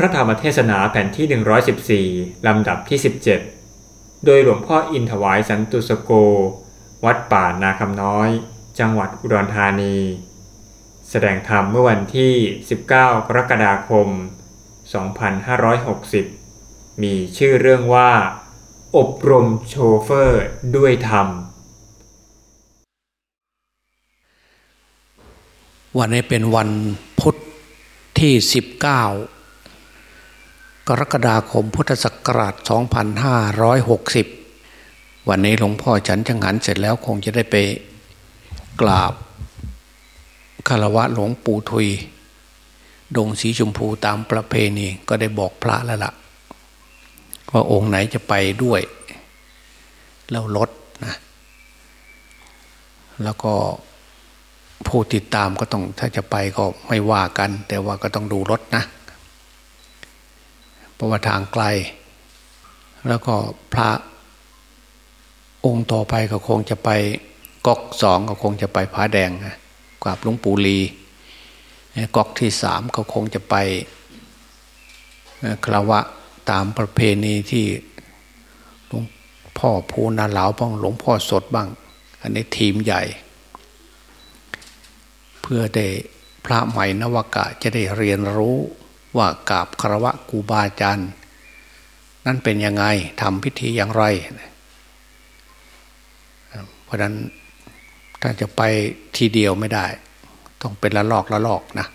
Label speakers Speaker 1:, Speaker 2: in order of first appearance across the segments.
Speaker 1: พระธรรมเทศนาแผ่นที่ 114 ลำดับที่ 17 โดยหลวงพ่ออินถวายสันตุสโก วัดป่านาคำน้อย จังหวัดอุดรธานี แสดงธรรมเมื่อวันที่ 19 กรกฎาคม 2560 มีชื่อเรื่องว่า อบรมโชเฟอร์ด้วยธรรม
Speaker 2: วันนี้เป็นวันพุทธที่ 19 กรกฎาคมพุทธศักราช 2560 วันนี้หลวงพ่อฉันจังหันเสร็จแล้วคงจะได้ไปกราบคารวะหลวงปู่ทุย ดงสีชมพูตามประเพณีก็ได้บอกพระแล้วละ่ะ ว่าองค์ไหนจะไปด้วย แล้วลดนะแล้วก็ผู้ติดตามก็ต้องถ้าจะไปก็ไม่ว่ากัน แต่ว่าก็ต้องดูรถนะ เพราะว่าทางไกล แล้วก็พระองค์ต่อไปก็คงจะไปก๊อกสองก็คงจะไปผาแดงนะกราบหลวงปู่ลีก๊อกที่สามก็คงจะไปคราวะตามประเพณีที่หลวงพ่อภูนาเหลาบ้างหลวงพ่อสดบ้าง อันนี้ทีมใหญ่ เพื่อได้พระใหม่นวากะจะได้เรียนรู้ ว่ากราบคารวะกูบาอาจารย์นั่นเป็นยังไงทำพิธีอย่างไร เพราะนั้นถ้าจะไปทีเดียวไม่ได้ ต้องเป็นละลอกละลอกนะ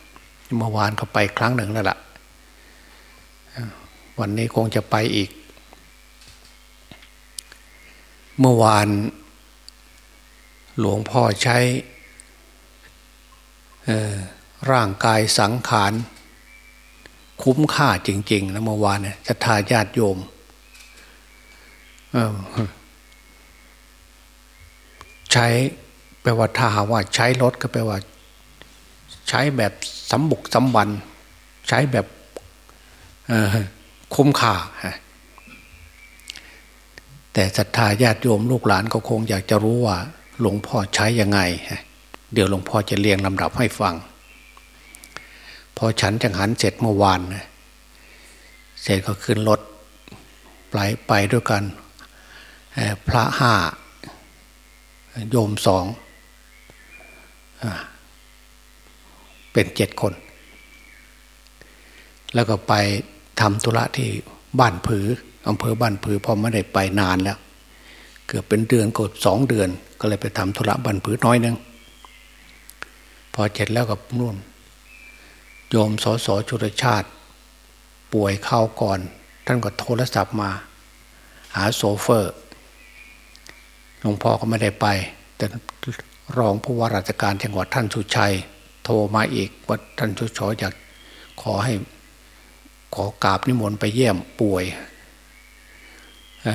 Speaker 2: เมื่อวานเขาไปครั้งหนึ่งแล้วล่ะวันนี้คงจะไปอีก เมื่อวานหลวงพ่อใช้ร่างกายสังขาร คุ้มค่าจริง ๆ นะเมื่อวานเนี่ยศรัทธาญาติโยมใช้แปลว่าถ้าหาว่า ใช้รถก็แปลว่า ใช้แบบสำบุกสำบัน ใช้แบบคุ้มค่าแต่ศรัทธาญาติโยมลูกหลานก็คงอยากจะรู้ว่า หลวงพ่อใช้ยังไง เดี๋ยวหลวงพ่อจะเรียงลำดับให้ฟัง อฉันจังหันเสร็จเมื่อวานเสร็จก็ขึ้นรถไปไปด้วยกันพระห้าโยมสองเป็นเจ็ดคน แล้วก็ไปทำธุระที่บ้านผืออำเภอบ้านผือพอไม่ได้ไปนานแล้ว เกือบเป็นเดือนกดสองเดือน ก็เลยไปทำธุระบ้านผือน้อยนึงพอเจ็ดแล้วกับนู่น โยมสสชุรชาติ ป่วยเข้าก่อน ท่านก็โทรศัพท์มา หาโซเฟอร์หลวงพ่อก็ไม่ได้ไป แต่รองผู้ว่าราชการจังหวัดท่านสุชัย โทรมาอีกว่าท่านชุชออยากขอให้ขอกราบนิมนต์ไปเยี่ยมป่วย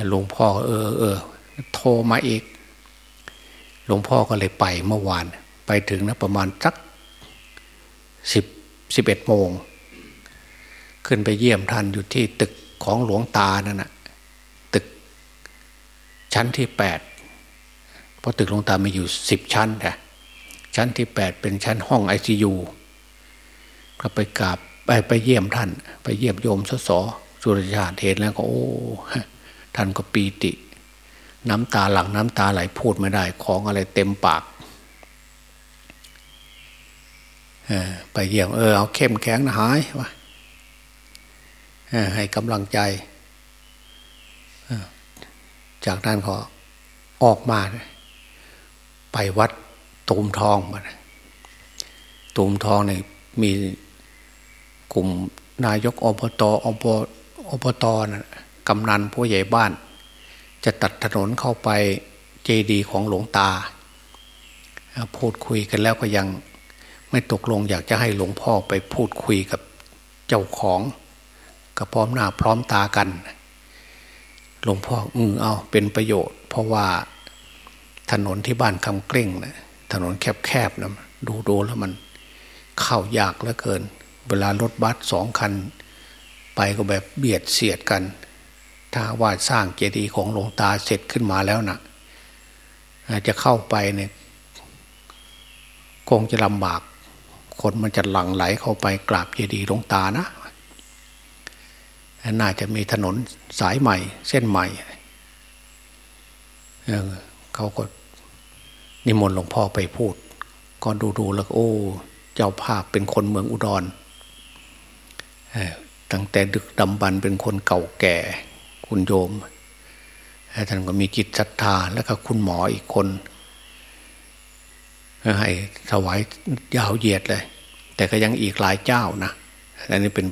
Speaker 2: หลวงพ่อเออเออโทรมาอีก หลวงพ่อก็เลยไปเมื่อวาน ไปถึงนะประมาณสักสิบ สิบเอ็ดโมง ขึ้นไปเยี่ยมท่านอยู่ที่ตึกของหลวงตานั่นนะตึกชั้นที่แปดเพราะตึกหลวงตามีอยู่สิบชั้นค่ะชั้นที่แปดเป็นชั้นห้องไอซียูก็ไปกราบไปไปเยี่ยมท่าน ไปเยี่ยมโยมสสสุรชาติเห็นแล้วก็โอ้ท่านก็ปีติ น้ำตาหลังน้ำตาไหลพูดไม่ได้ ของอะไรเต็มปาก ไปเยี่ยมเออเอาเข้มแข็งนะหายวะให้กำลังใจ จากนั้นก็ออกมา ไปวัดตูมทองมาตูมทองเนี่ยมีกลุ่มนายกอบตอบอบตนะกำนันผู้ใหญ่บ้าน จะตัดถนนเข้าไปเจดีของหลวงตา พูดคุยกันแล้วก็ยัง ไม่ตกลงอยากจะให้หลวงพ่อไปพูดคุยกับเจ้าของกับพร้อมหน้าพร้อมตากัน หลวงพ่ออือเอาเป็นประโยชน์ เพราะว่าถนนที่บ้านคำเกล้งนะถนนแคบๆนะดูดูแล้วมันเข้ายากเหลือเกิน เวลารถบัสสองคัน ไปก็แบบเบียดเสียดกัน ถ้าว่าสร้างเจดีย์ของหลวงตาเสร็จขึ้นมาแล้วน่ะจะเข้าไปเนี่ยคงจะลำบาก คนมันจะหลั่งไหลเข้าไปกราบเจดีย์หลวงตานะ น่าจะมีถนนสายใหม่ เส้นใหม่ เขาก็นิมนต์หลวงพ่อไปพูด ก็ดูดูแล้วโอ้ เจ้าภาพเป็นคนเมืองอุดรตั้งแต่ดึกดำบรรเป็นคนเก่าแก่คุณโยมท่านก็มีจิตศรัทธาแล้วก็คุณหมออีกคน ให้ถวายยาวเหยียดเลย แต่ก็ยังอีกหลายเจ้านะอันนี้เป็น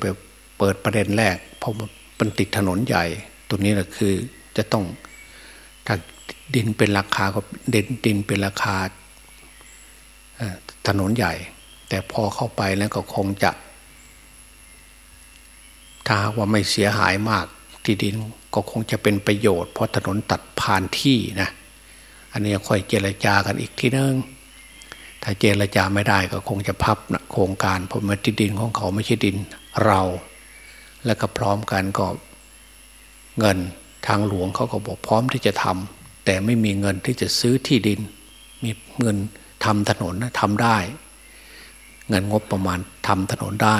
Speaker 2: เปิดประเด็นแรก เพราะมันติดถนนใหญ่ ตัวนี้แหละคือจะต้องถ้าดินเป็นราคาก็เด่นดินเป็นราคาถนนใหญ่ แต่พอเข้าไปแล้วก็คงจะ ถ้าว่าไม่เสียหายมากที่ดินก็คงจะเป็นประโยชน์เพราะถนนตัดผ่านที่นะ อันนี้ค่อยเจรจากันอีกทีนึง ถ้าเจรจาไม่ได้ก็คงจะพับนะโครงการเพราะมันที่ดินของเขาไม่ใช่ดินเรา แล้วก็พร้อมกันก็เงินทางหลวงเขาก็บอกพร้อมที่จะทำแต่ไม่มีเงินที่จะซื้อที่ดิน มีเงินทำถนนนะทำได้ เงินงบประมาณทำถนนได้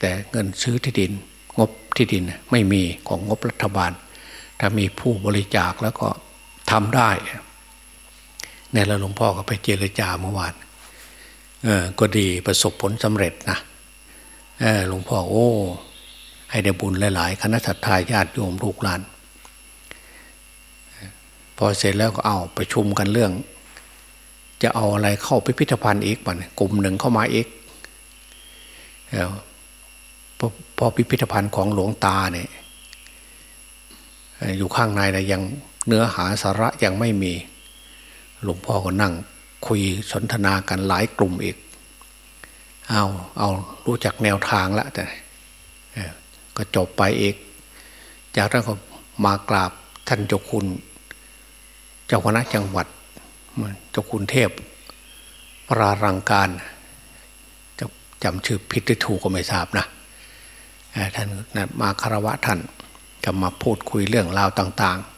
Speaker 2: แต่เงินซื้อที่ดิน งบที่ดินไม่มีของงบรัฐบาล ถ้ามีผู้บริจาคแล้วก็ทำได้ในแล้วหลวงพ่อก็ไปเจรจาเมื่อวาน เออก็ดีประสบผลสำเร็จนะหลวงพ่อโอ้ ให้ได้บุญหลายๆ คณะสัตยาญาติโยมลูกหลาน พอเสร็จแล้วก็เอาประชุมกันเรื่อง จะเอาอะไรเข้าพิพิธภัณฑ์อีกมันกลุ่มหนึ่งเข้ามาอีกพอพิพิธภัณฑ์ของหลวงตาเนี่ยอยู่ข้างในนะยังเนื้อหาสาระยังไม่มี หลวงพ่อก็นั่ง คุยสนทนากันหลายกลุ่มอีก เอาเอารู้จักแนวทางแล้วแต่ก็จบไปอีก จากนั้นก็มากราบท่านเจ้าคุณ เจ้าคณะจังหวัดเจ้าคุณเทพปรารังการจะจำชื่อผิดหรือถูกก็ไม่ทราบนะท่านมาคารวะท่านก็มาพูดคุยเรื่องราวต่างๆ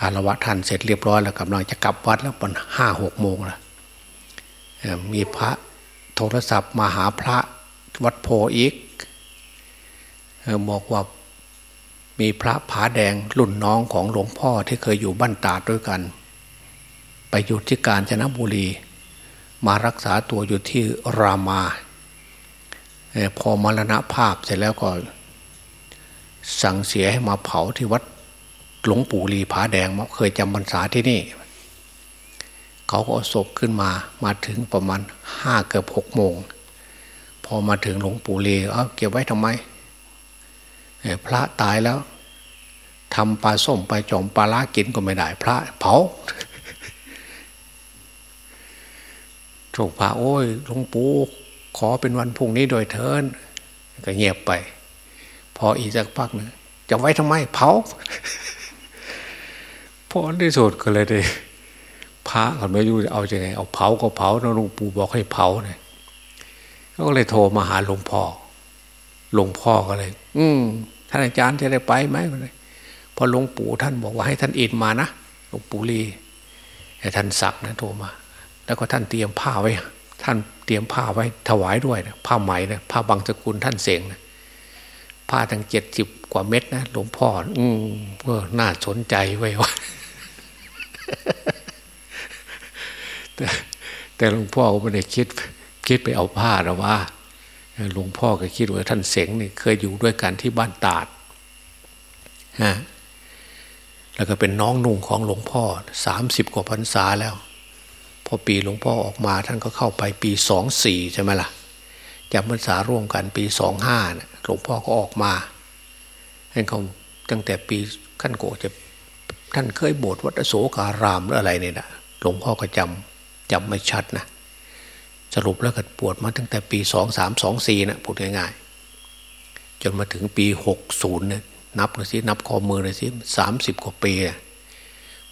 Speaker 2: คารวะท่านเสร็จเรียบร้อยแล้วกำลังจะกลับวัดแล้วมันห้าหกโมงแล้วมีพระโทรศัพท์มาหาพระวัดโพอีกบอกว่ามีพระผาแดงรุ่นน้องของหลวงพ่อที่เคยอยู่บ้านตาดด้วยกัน ไปอยู่ที่กาญจนบุรี มารักษาตัวอยู่ที่รามาพอมรณภาพเสร็จแล้วก็สั่งเสียให้มาเผาที่วัด หลวงปู่ลีผาแดงเคยจำพรรษาที่นี่ เขาก็ศพขึ้นมามาถึงประมาณห้าเกือบหกโมง พอมาถึงหลวงปู่ลีเอาเก็บไว้ทำไมพระตายแล้วทำปลาส้มไปจอมปลาล้ากินก็ไม่ได้ พระเผาถูกพระโอ้ยหลวงปู่ขอเป็นวันพุ่งนี้โดยเทินก็เงียบไป พออีกสักพักนึงจะไว้ทำไมเผา พอที่สุดก็เลยได้พระเขาไม่รู้จะเอาจะไงเอาเผาก็เผาแล้วหลวงปู่บอกให้เผาเนี่ยก็เลยโทรมาหาหลวงพ่อหลวงพ่อก็เลย อืมท่านอาจารย์จะได้ไปไหมเลยพอหลวงปู่ท่านบอกว่าให้ท่านอินมานะหลวงปู่ลีให้ท่านสักนะโทรมา แล้วก็ท่านเตรียมผ้าไว้ ท่านเตรียมผ้าไว้ถวายด้วยนะผ้าไหมนะผ้าบางสกุลท่านเสงนะ ผ้าทั้งเจ็ดสิบกว่าเม็ดนะหลวงพ่อ อืมเออน่าสนใจไว้วแต่แต่หลวงพ่อก็ไม่ได้คิดคิดไปเอาผ้าหรอว่าหลวงพ่อก็คิดว่าท่านเสงนี่เคยอยู่ด้วยกันที่บ้านตาดฮะแล้วก็เป็นน้องนุ่งของหลวงพ่อสามสิบกว่าพรรษาแล้ว พอปีหลวงพ่อออกมาท่านก็เข้าไปปีสองสี่ใช่ไหมล่ะ จำพรรษาร่วมกันปีสองห้าหลวงพ่อก็ออกมาท่านเขาตั้งแต่ปีขั้นโกจะท่านเคยบวชวัดโสการามหรืออะไรเนี่ยนะหลวงพ่อก็จำจำไม่ชัดนะสรุปแล้วก็ปวดมาตั้งแต่ปีสองสามสองสี่นะพูดง่ายๆจนมาถึงปีหกศูนย์เนี่ยนับเลยสินับข้อมือเลยสิสามสิบกว่าปี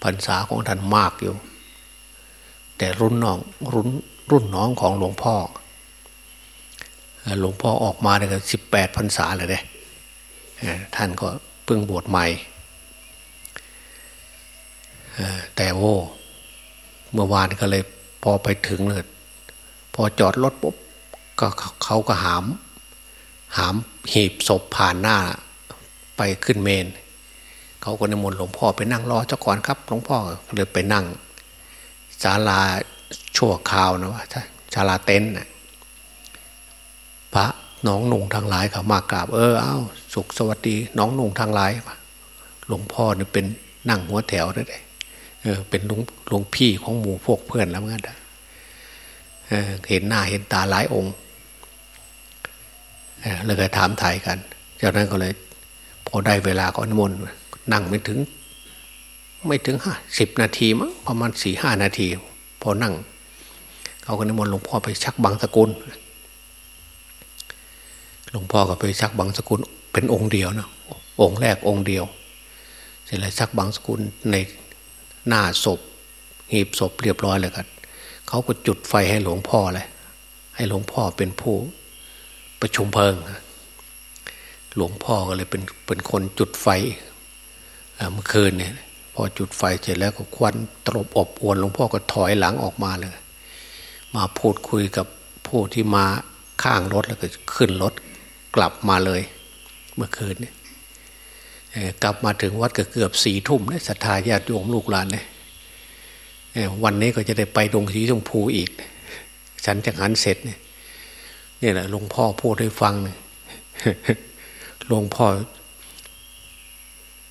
Speaker 2: พรรษาของท่านมากอยู่ แต่รุ่นน้องรุ่นรุ่นน้องของหลวงพ่อ หลวงพ่อออกมาเนี่ยสิบแปดพรรษาเลยเด้ท่านก็เพิ่งบวชใหม่แต่โอ้เมื่อวานก็เลยพอไปถึงเลยพอจอดรถปุ๊บก็เขาก็หาม หามหีบศพผ่านหน้า ไปขึ้นเมน เขาก็นิมนต์หลวงพ่อไปนั่งรอเจ้าก่อนครับหลวงพ่อเลยไปนั่งศาลาชั่วคราวนะว่าศาลาเต็นท์ ระน้องนุ่งทางหลายเขามากราบ เออเอ้าสุขสวัสดี น้องนุ่งทางหลายหลวงพ่อเนี่ยเป็นนั่งหัวแถวได้เออเป็นหลวงหลวงพี่ของหมู่พวกเพื่อนแล้วงั้นเออเห็นหน้าเห็นตาหลายองค์เลยก็ถามถ่ายกันจากนั้นก็เลย พอได้เวลาก็นิมนต์นั่งไม่ถึง ไม่ถึงห้าสิบนาทีมั้งประมาณสี่ห้านาที พอนั่ง เขาก็นิมนต์หลวงพ่อไปชักบางสกุล หลวงพ่อก็ไปชักบางสกุลเป็นองค์เดียวนะองค์แรกองค์เดียว เสร็จแล้วชักบางสกุลในหน้าศพ หีบศพเรียบร้อยเลยกันเขาก็จุดไฟให้หลวงพ่อเลยให้หลวงพ่อเป็นผู้ประชุมเพลิง หลวงพ่อก็เลยเป็นเป็นคนจุดไฟเมื่อคืนเนี่ยพอจุดไฟเสร็จแล้วก็ควันตรบอบอวนหลวงพ่อก็ถอยหลังออกมาเลย มาพูดคุยกับผู้ที่มาข้างรถแล้วก็ขึ้นรถ กลับมาเลย เมื่อคืนเนี่ยกลับมาถึงวัดก็เกือบสี่ทุ่มเนี่ยศรัทธาญาติโยมลูกหลานเนี่ยวันนี้ก็จะได้ไปดงสีชมพูอีก ฉันจะหันเสร็จเนี่ยนี่แหละหลวงพ่อพูดให้ฟังเนี่ยหลวงพ่อ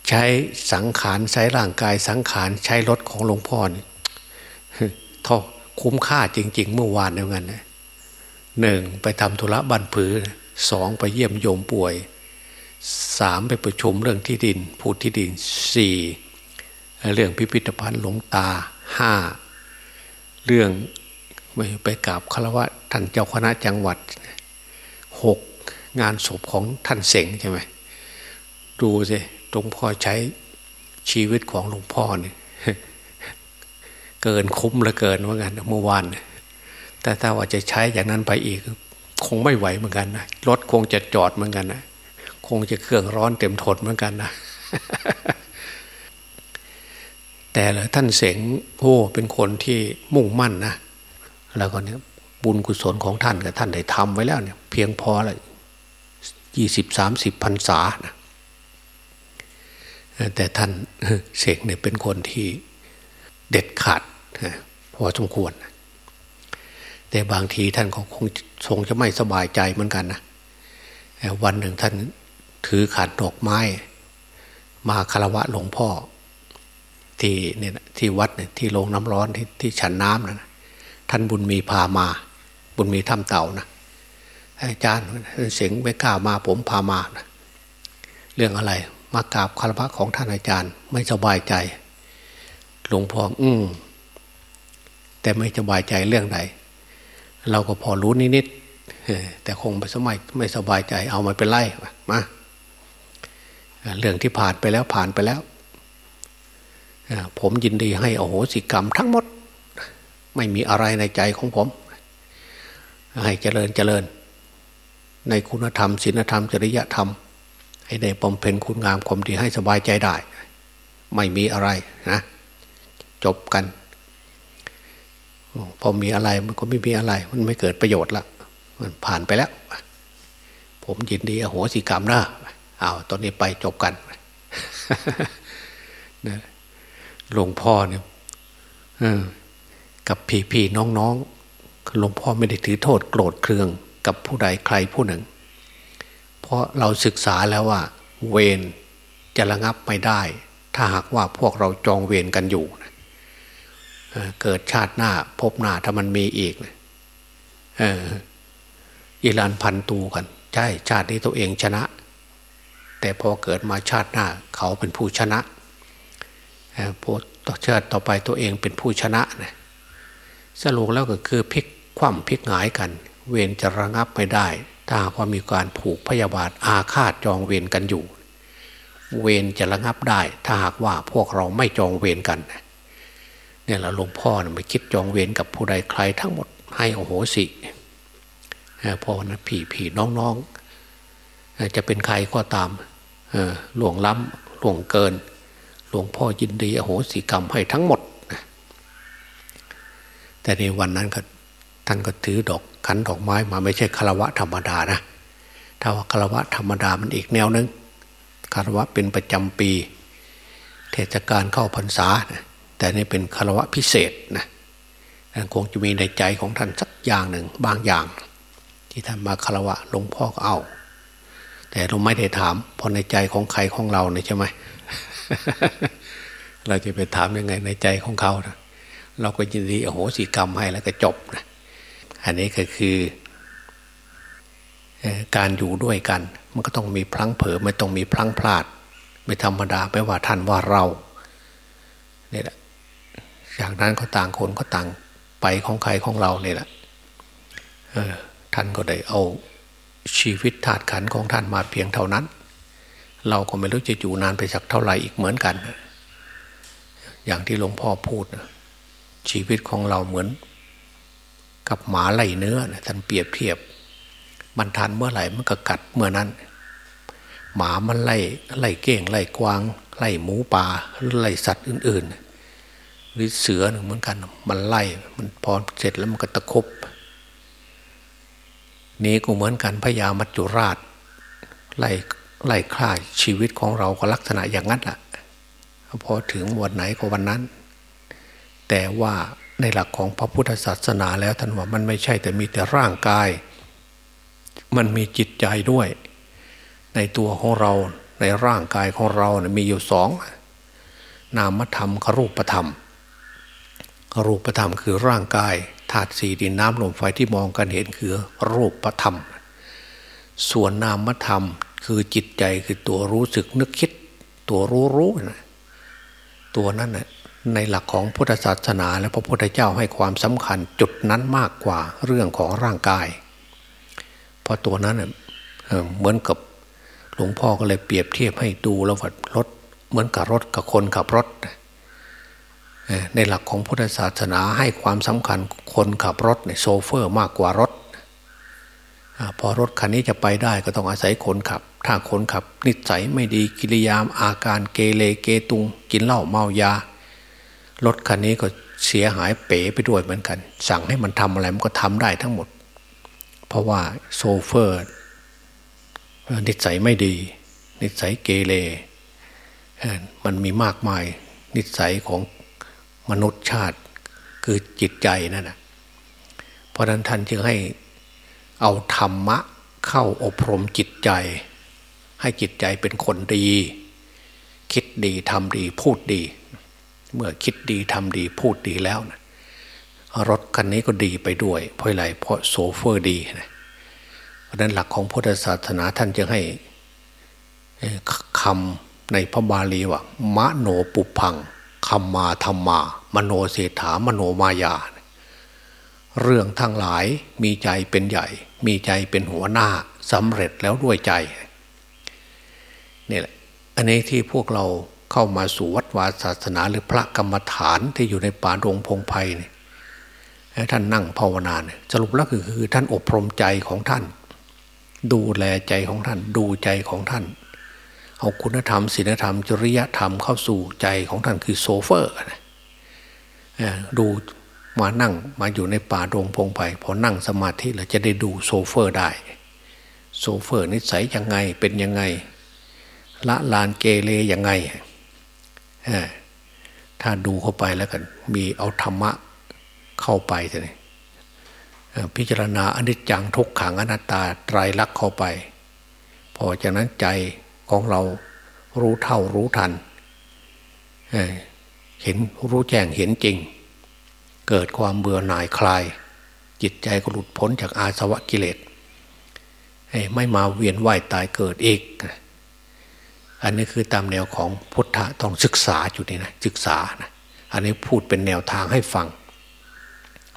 Speaker 2: ใช้สังขารใช้ร่างกายสังขารใช้รถของหลวงพ่อเนี่ยทอคุ้มค่าจริง ๆ เมื่อวานเดียวกันนะหนึ่งไปทำธุระบันผือ สองไปเยี่ยมโยมป่วยสามไปประชุมเรื่องที่ดินพูดที่ดินสี่เรื่องพิพิธภัณฑ์หลวงตาห้าเรื่องไปไปกราบคารวะท่านเจ้าคณะจังหวัดหกงานศพของท่านเสงใช่ไหมดูสิหลวงพ่อใช้ชีวิตของหลวงพ่อเนี่ยเกินคุ้มเหลือเกินว่างันเมื่อวานแต่ถ้าว่าจะใช้อย่างนั้นไปอีก คงไม่ไหวเหมือนกันนะรถคงจะจอดเหมือนกันนะคงจะเครื่องร้อนเต็มทนเหมือนกันนะแต่ละท่านเสงโอ้เป็นคนที่มุ่งมั่นนะแล้วก็เนี่ยบุญกุศลของท่านกับท่านได้ทำไว้แล้วเนี่ย เพียงพอละยี่สิบสามสิบพรรษานะแต่ท่านเสกเนี่ยเป็นคนที่เด็ดขาดพอสมควร แต่บางทีท่านก็คงทรงจะไม่สบายใจเหมือนกันนะวันหนึ่งท่านถือขันดอกไม้ มาคารวะหลวงพ่อ ที่เนี่ยที่วัดเนี่ยที่โรงน้ำร้อนที่ที่ฉันน้ำนะท่านบุญมีพามา บุญมีถ้ำเต่านะอาจารย์เสียงไปกล้ามาผมพามานะเรื่องอะไร มากราบคารวะของท่านอาจารย์ ไม่สบายใจ หลวงพ่ออืมแต่ไม่สบายใจเรื่องใด เราก็พอรู้นิดๆแต่คงไม่สมัยไม่สบายใจ เอามาเป็นไล่มาเรื่องที่ผ่านไปแล้วผ่านไปแล้ว ผมยินดีให้อโหสิกรรมทั้งหมด ไม่มีอะไรในใจของผม ให้เจริญเจริญ ในคุณธรรมศีลธรรม จริยธรรม ให้ได้บำเพ็ญคุณงามความดีให้สบายใจได้ ไม่มีอะไรนะ จบกัน พอมีอะไรมันก็ไม่มีอะไร มันไม่เกิดประโยชน์ละมันผ่านไปแล้ว ผมยินดีอโหสิกรรมนะเอาตอนนี้ไปจบกันหลวงพ่อเนี่ยกับพี่พี่น้องๆหลวงพ่อไม่ได้ถือโทษโกรธเคืองกับผู้ใดใครผู้หนึ่ง เพราะเราศึกษาแล้วว่า เวรจะระงับไม่ได้ ถ้าหากว่าพวกเราจองเวรกันอยู่ เกิดชาติหน้า พบหน้าถ้ามันมีอีกเอออิรันพันตูกัน ใช่ ชาตินี้ตัวเองชนะ แต่พอเกิดมาชาติหน้า เขาเป็นผู้ชนะพอต่อชาติต่อไปตัวเองเป็นผู้ชนะนะสรุปแล้วก็คือพลิกคว่ำพลิกหงายกัน เวรจะระงับไม่ได้ ถ้าว่ามีการผูกพยาบาทอาฆาตจองเวรกันอยู่ เวรจะระงับได้ ถ้าหากว่าพวกเราไม่จองเวรกัน เนี่ยแหละหลวงพ่อนะไม่คิดจองเวรกับผู้ใดใครทั้งหมดให้โอโหสิพอนะพี่พี่น้องน้องจะเป็นใครก็ตามหลวงล้ำหลวงเกิน หลวงพ่อยินดีอโหสิกรรมให้ทั้งหมดแต่ในวันนั้นก็ท่านก็ถือดอกขันดอกไม้มาไม่ใช่คารวะธรรมดานะถ้าว่าคารวะธรรมดามันอีกแนวนึงคารวะเป็นประจำปี เทศกาลเข้าพรรษานะ แต่นี่เป็นคารวะพิเศษนะคงจะมีในใจของท่านสักอย่างหนึ่งบางอย่าง ที่ท่านมาคารวะหลวงพ่อก็เอา แต่เราไม่ได้ถามเพอในใจของใครของเราเนี่ยใช่ไหมเราจะไปถามยังไงในใจของเขานะเราก็ยินดีโอโหสิกรรมให้แล้วก็จบนะอันนี้ก็คือการอยู่ด้วยกัน มันก็ต้องมีพลั้งเผลอไม่ต้องมีพลั้งพลาด ไม่ธรรมดาไม่ว่าท่านว่าเราเนี่ยแหละ อย่างนั้นก็ต่างคนก็ต่างไปของใครของเราเนี่ยแหละท่านก็ได้เอาชีวิตธาตุขันของท่านมาเพียงเท่านั้น เราก็ไม่รู้จะอยู่นานไปสักเท่าไหร่อีกเหมือนกัน อย่างที่หลวงพ่อพูดชีวิตของเราเหมือน กับหมาไล่เนื้อท่านเปรียบเทียบ มันทันเมื่อไหร่มันก็กัดเมื่อนั้น หมามันไล่ไล่เก้งไล่กวาง ไล่หมูป่าหรือไล่สัตว์อื่น ๆ หรือเสือหนึ่งเหมือนกัน มันไล่มันพอเสร็จแล้วมันก็ตะคบนี้ก็เหมือนกันพญามัจจุราช ไล่ไล่ฆ่าชีวิตของเราก็ลักษณะอย่างนั้นแหละพอถึงวันไหนก็วันนั้น แต่ว่าในหลักของพระพุทธศาสนาแล้วท่านว่ามันไม่ใช่แต่มีแต่ร่างกาย มันมีจิตใจด้วย ในตัวของเราในร่างกายของเรานะมีอยู่สองนามธรรมครูปธรรม รูปธรรมคือร่างกายธาตุสี่ดินน้ำลมไฟที่มองกันเห็นคือรูปธรรม ส่วนนามธรรมคือจิตใจคือตัวรู้สึกนึกคิด ตัวรู้รู้นะตัวนั้นนะในหลักของพุทธศาสนา และพระพุทธเจ้าให้ความสำคัญจุดนั้นมากกว่าเรื่องของร่างกาย เพราะตัวนั้นเหมือนกับหลวงพ่อก็เลยเปรียบเทียบให้ดูแล้วว่ารถเหมือนกับรถกับคนขับรถ ในหลักของพุทธศาสนาให้ความสำคัญคนขับรถเนี่ยโซเฟอร์มากกว่ารถ พอรถคันนี้จะไปได้ก็ต้องอาศัยคนขับ ถ้าคนขับนิสัยไม่ดีกิริยามอาการเกเรเกตุง กินเหล้าเมายา รถคันนี้ก็เสียหายเป๋ไปด้วยเหมือนกัน สั่งให้มันทำอะไรมันก็ทำได้ทั้งหมด เพราะว่าโซเฟอร์นิสัยไม่ดี นิสัยเกเรมันมีมากมายนิสัยของ มนุษย์ชาติคือจิตใจนั่นนะเพราะนั้นท่านจึงให้เอาธรรมะเข้าอบรมจิตใจ ให้จิตใจเป็นคนดี คิดดีทำดีพูดดี เมื่อคิดดีทำดีพูดดีแล้วนะรถคันนี้ก็ดีไปด้วย เพราะอะไรเพราะโซเฟอร์ดีนะเพราะนั้นหลักของพุทธศาสนาท่านจะให้คำในพระบาลีว่ามะโนปุพัง คำมาธรรมา มโนเศรษฐามโนมายา เรื่องทั้งหลายมีใจเป็นใหญ่ มีใจเป็นหัวหน้าสำเร็จแล้วด้วยใจนี่แหละอันนี้ที่พวกเราเข้ามาสู่วัดวาศาสนาหรือพระกรรมฐานที่อยู่ในป่ารงพงไพ่เนี่ยท่านนั่งภาวนาเนี่ยสรุปแล้วคือคือท่านอบรมใจของท่าน ดูแลใจของท่าน ดูใจของท่าน เอาคุณธรรมศีลธรรม จริยธรรมเข้าสู่ใจของท่านคือโชเฟอร์นะดูมานั่งมาอยู่ในป่าดงพงไผ่พอนั่งสมาธิแล้วจะได้ดูโชเฟอร์ได้ โชเฟอร์นิสัยยังไงเป็นยังไง ระรานเกเรยังไงถ้าดูเข้าไปแล้วกัน มีเอาธรรมะเข้าไปเลยพิจารณาอนิจจังทุกขังอนัตตาไตรลักษณ์เข้าไป พอจากนั้นใจ ของเรารู้เท่ารู้ทันเห็นรู้แจ้งเห็นจริง เกิดความเบื่อหน่ายคลาย จิตใจก็หลุดพ้นจากอาสวะกิเลสไม่มาเวียนว่ายตายเกิดอีก อันนี้คือตามแนวของพุทธะต้องศึกษาอยู่นี่นะศึกษานะอันนี้พูดเป็นแนวทางให้ฟัง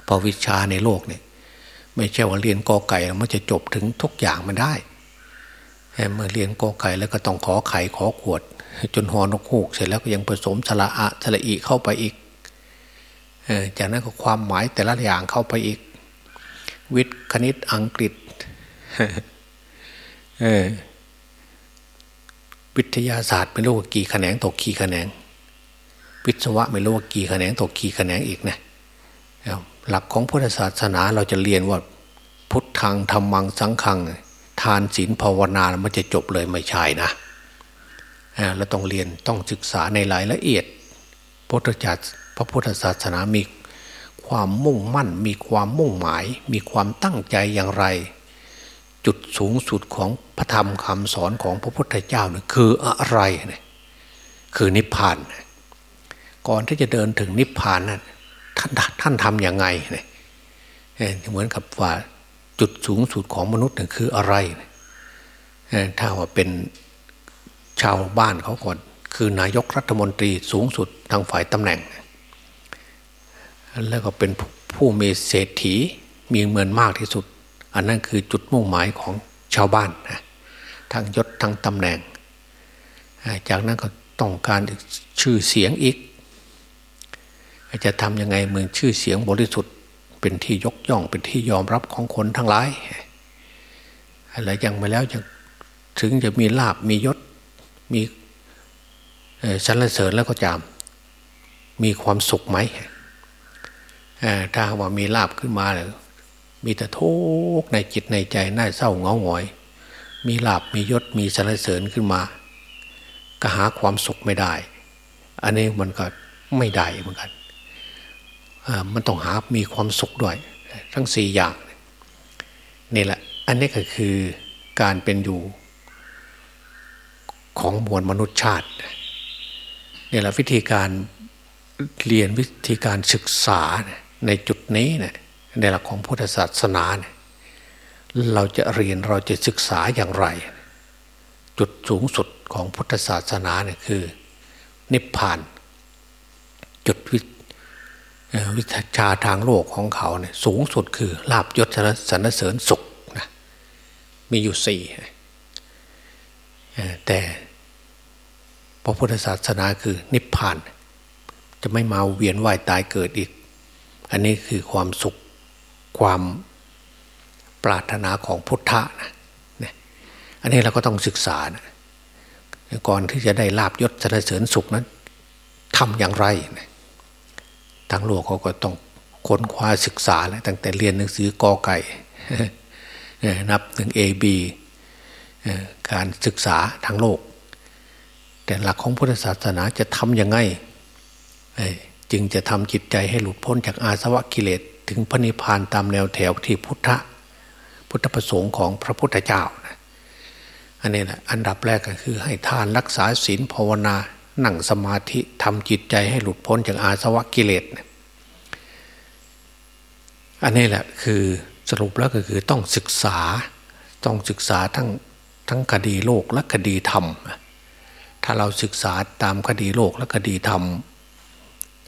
Speaker 2: พอวิชาในโลกเนี่ยไม่ใช่ว่าเรียนกอไก่แล้วมันจะจบถึงทุกอย่างมันได้ เมื่อเรียนกอไก่แล้วก็ต้องขอไข่ขอขวด จนหอนกฮูกเสร็จแล้วก็ยังผสมสระอะสระอีเข้าไปอีกจากนั้นก็ความหมายแต่ละอย่างเข้าไปอีก วิทย์คณิตอังกฤษวิทยาศาสตร์ไม่รู้ว่ากี่แขนงตกกี่แขนง วิศวะไม่รู้ว่ากี่แขนงตกกี่แขนงอีกนะหลักของพุทธศาสนาเราจะเรียนว่าพุทธังธรรมังสังขัง ทานศีลภาวนา มันจะจบเลยไม่ใช่นะเราต้องเรียนต้องศึกษาในรายละเอียดพุทธจักรพระพุทธศาสนามีความมุ่งมั่น มีความมุ่งหมาย มีความตั้งใจอย่างไร จุดสูงสุดของพระธรรมคำสอนของพระพุทธเจ้าเนี่ยคืออะไรเนี่ยคือนิพพาน ก่อนที่จะเดินถึงนิพพานนั้นท่านท่านทำอยังไงเนี่ยเหมือนกับว่า จุดสูงสุดของมนุษย์เนี่ยคืออะไร ถ้าว่าเป็นชาวบ้านเขาก่อนคือนายกรัฐมนตรีสูงสุดทางฝ่ายตำแหน่ง แล้วก็เป็นผู้มีเศรษฐีมีเงินมากที่สุด อันนั้นคือจุดมุ่งหมายของชาวบ้านนะทางยศทางตำแหน่ง จากนั้นก็ต้องการชื่อเสียงอีก จะทำยังไงเมืองชื่อเสียงบริสุทธิ์ เป็นที่ยกย่องเป็นที่ยอมรับของคนทั้งหลายอะไรยังไปแล้วจะถึงจะมีลาบมียศมีสรรเสริญแล้วก็จะมีความสุขไหมถ้าว่ามีลาบขึ้นมาเลยมีแต่ทุกข์ในจิตในใจน่าเศร้าเงาหงอย มีลาบมียศมีสรรเสริญขึ้นมา ก็หาความสุขไม่ได้ อันนี้มันก็ไม่ได้เหมือนกัน มันต้องหามีความสุขด้วย ทั้งสี่อย่างนี่แหละ อันนี้ก็คือการเป็นอยู่ของมวลมนุษยชาตินี่แหละวิธีการเรียนวิธีการศึกษาในจุดนี้เนี่ยในหลักของพุทธศาสนาเนี่ยเราจะเรียนเราจะศึกษาอย่างไร จุดสูงสุดของพุทธศาสนาเนี่ยคือ นิพพาน จุด วิชาทางโลกของเขาเนี่ยสูงสุดคือลาบยศสรรเสริญสุขนะมีอยู่สี่แต่พระพุทธศาสนาคือนิพพาน จะไม่มาเวียนว่ายตายเกิดอีก อันนี้คือความสุขความปรารถนาของพุทธะนะนอันนี้เราก็ต้องศึกษานะก่อนที่จะได้ลาบยศสรรเสริญสุขนั้นทำอย่างไรนะ ทางโลกเขาก็ต้องค้นคว้าศึกษาแล้วตั้งแต่เรียนหนังสือกอไก่นับถึง A B การศึกษาทางโลก แต่หลักของพุทธศาสนาจะทำยังไงจึงจะทำจิตใจให้หลุดพ้นจากอาสวะกิเลส ถึงพระนิพพานตามแนวแถวที่พุทธพุทธประสงค์ของพระพุทธเจ้าอันนี้นะอันดับแรกก็คือให้ทานรักษาศีลภาวนา นั่งสมาธิทำจิตใจให้หลุดพ้นจากอาสวะกิเลสอันนี้แหละคือสรุปแล้วก็คือต้องศึกษาต้องศึกษาทั้งทั้งคดีโลกและคดีธรรม ถ้าเราศึกษาตามคดีโลกและคดีธรรม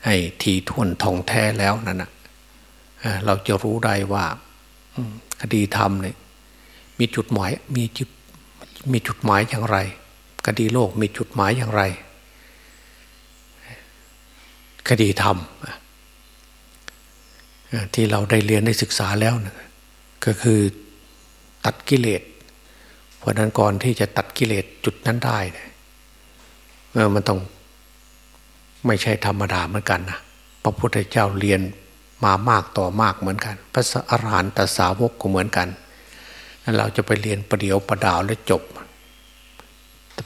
Speaker 2: ให้ทีท่วนทองแท้แล้วนั่นนะเราจะรู้ได้ว่าคดีธรรมเนี่ยมีจุดหมายมีจุดมีจุดหมายอย่างไร คดีโลกมีจุดหมายอย่างไร คดีธรรมที่เราได้เรียนได้ศึกษาแล้วนะก็คือตัดกิเลสเพราะนั้นก่อนที่จะตัดกิเลสจุดนั้นได้เนี่ยมันต้องไม่ใช่ธรรมดาเหมือนกันนะพระพุทธเจ้าเรียนมามากต่อมากเหมือนกัน พระอรหันตสาวกก็เหมือนกัน เราจะไปเรียนประเดียวประดาวแล้วจบ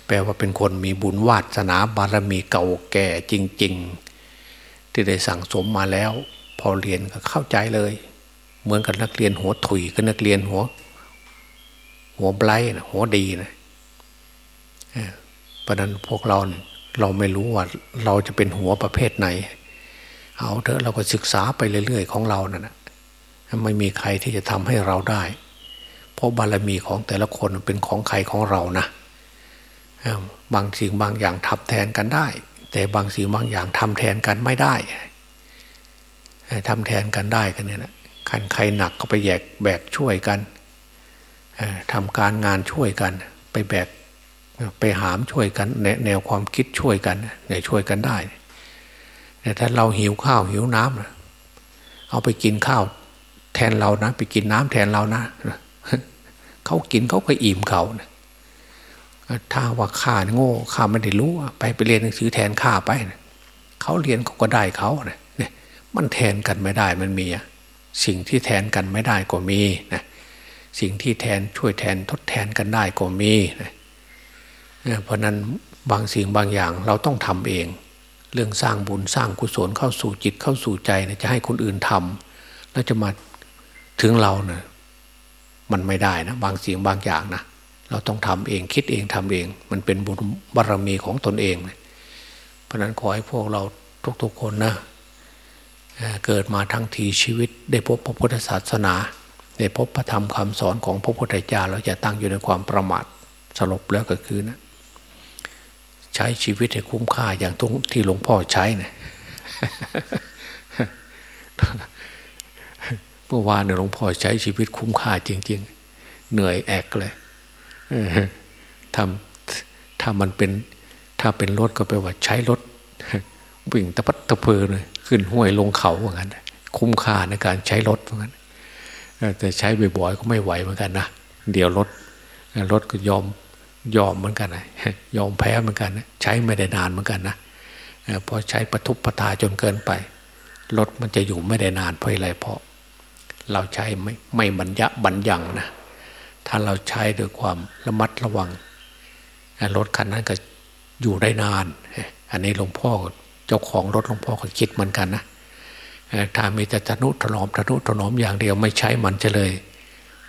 Speaker 2: แปลว่าเป็นคนมีบุญวาสนาบารมีเก่าแก่จริง ๆ ที่ได้สั่งสมมาแล้ว พอเรียนก็เข้าใจเลย เหมือนกับนักเรียนหัวถุยกับนักเรียนหัว หัวไบรนะหัวดีนะเพราะนั้นพวกเราเราไม่รู้ว่าเราจะเป็นหัวประเภทไหน เอาเถอะเราก็ศึกษาไปเรื่อยๆของเรานะ่ะไม่มีใครที่จะทำให้เราได้ เพราะบารมีของแต่ละคนเป็นของใครของเรานะบางสิ่งบางอย่างทับแทนกันได้ แต่บางสิ่งบางอย่างทำแทนกันไม่ได้ทำแทนกันได้กันเนี่ยนะขันใครหนักก็ไปแยกแบกช่วยกันทำการงานช่วยกัน ไปแบกไปหามช่วยกันแนวความคิดช่วยกันเนี่ยช่วยกันได้แต่ถ้าเราหิวข้าวหิวน้ำเอาไปกินข้าวแทนเรานะ ไปกินน้ำแทนเรานะเขากินเขาก็อิ่มเขานะ ถ้าว่าข้าโง่ข้าไม่ได้รู้ไปไปเรียนหนังสือแทนข้าไปนะเขาเรียนเขาก็ได้เขาเนี่ยมันแทนกันไม่ได้มันมีสิ่งที่แทนกันไม่ได้ก็มีนะสิ่งที่แทนช่วยแทนทดแทนกันได้ก็มีเพราะนั้นบางสิ่งบางอย่างเราต้องทำเอง เรื่องสร้างบุญสร้างกุศลเข้าสู่จิตเข้าสู่ใจนะจะให้คนอื่นทำแล้วจะมาถึงเราเนะ่ยมันไม่ได้นะบางสิ่งบางอย่างนะ เราต้องทำเองคิดเองทำเอง มันเป็นบุญบารรมีของตนเอง เพราะนั้นขอให้พวกเราทุกๆคนนะเกิดมาทั้งทีชีวิต ได้พบพระพุทธศาสนา ได้พบพระธรรมคำสอนของพระพุทธเจ้าเราจะตั้งอยู่ในความประมาทสรุปแล้วก็คือนะ ใช้ชีวิตให้คุ้มค่าอย่างทุกที่หลวงพ่อใช้นะเมื่อวานเนี่ยหลวงพ่อใช้ชีวิตคุ้มค่าจริง ๆ เหนื่อยแอกเลย ทำถ้ามันเป็นถ้าเป็นรถก็แปลว่าใช้รถวิ่งตะพัดตะเพอเลยขึ้นห้วยลงเขาเหมือนกันคุ้มค่าในการใช้รถเหมือนกันแต่ใช้บ่อยๆก็ไม่ไหวเหมือนกันนะเดี๋ยวรถรถก็ยอมยอมเหมือนกันนะยอมแพ้เหมือนกันนะใช้ไม่ได้นานเหมือนกันนะพอใช้ประทุบประทาจนเกินไปรถมันจะอยู่ไม่ได้นานเพราะอะไรเพราะ เราใช้ไม่ไม่บรรยะบรรยังนะ ถ้าเราใช้ด้วยความระมัดระวังรถคันนั้นก็อยู่ได้นาน อันนี้หลวงพ่อเจ้าของรถหลวงพ่อก็คิดเหมือนกันนะถ้ามีแต่ทนุถนอมทนุถนอมอย่างเดียวไม่ใช้มันจะเลย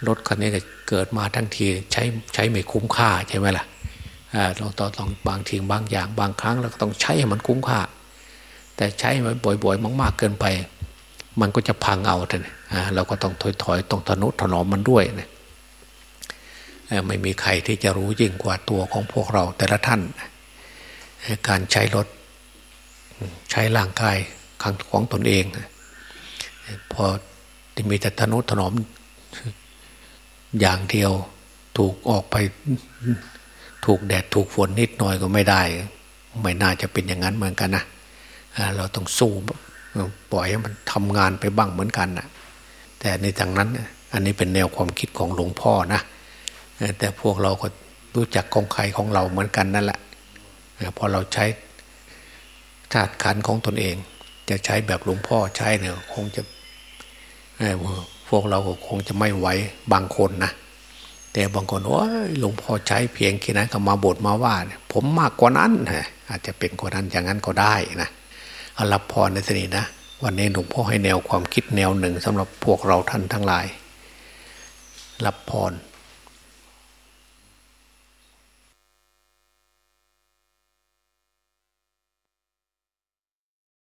Speaker 2: รถคันนี้เกิดมาทั้งทีใช้ใช้ไม่คุ้มค่าใช่ไหมล่ะเราต้องต้องบางทีบางอย่าง บางครั้งเราก็ต้องใช้ให้มันคุ้มค่า แต่ใช้มันบ่อยๆ มาก ๆเกินไป มันก็จะพังเอาท่านเราก็ต้องถอยๆต้องทนุถนอมมันด้วยนะ ไม่มีใครที่จะรู้ยิ่งกว่าตัวของพวกเราแต่ละท่าน การใช้รถใช้ร่างกายของตนเอง พอที่มีแต่ทนุถนอมอย่างเดียวถูกออกไปถูกแดดถูกฝนนิดหน่อยก็ไม่ได้ ไม่น่าจะเป็นอย่างนั้นเหมือนกันนะเราต้องสู้ปล่อยให้มันทำงานไปบ้างเหมือนกันนะแต่ในทางนั้น อันนี้เป็นแนวความคิดของหลวงพ่อนะ แต่พวกเราก็รู้จักของใครของเราเหมือนกันนั่นแหละพอเราใช้ธาตุขันของตนเอง จะใช้แบบหลวงพ่อใช้เนี่ยคงจะพวกเราก็คงจะไม่ไหวบางคนนะแต่บางคนว่าหลวงพ่อใช้เพียงแค่นั้นก็มาบทมาว่า ผมมากกว่านั้นอาจจะเป็นกว่านั้นอย่างนั้นก็ได้นะเอารับพรในสนีนะวันนี้หลวงพ่อให้แนวความคิดแนวหนึ่งสำหรับพวกเราท่านทั้งหลาย รับพร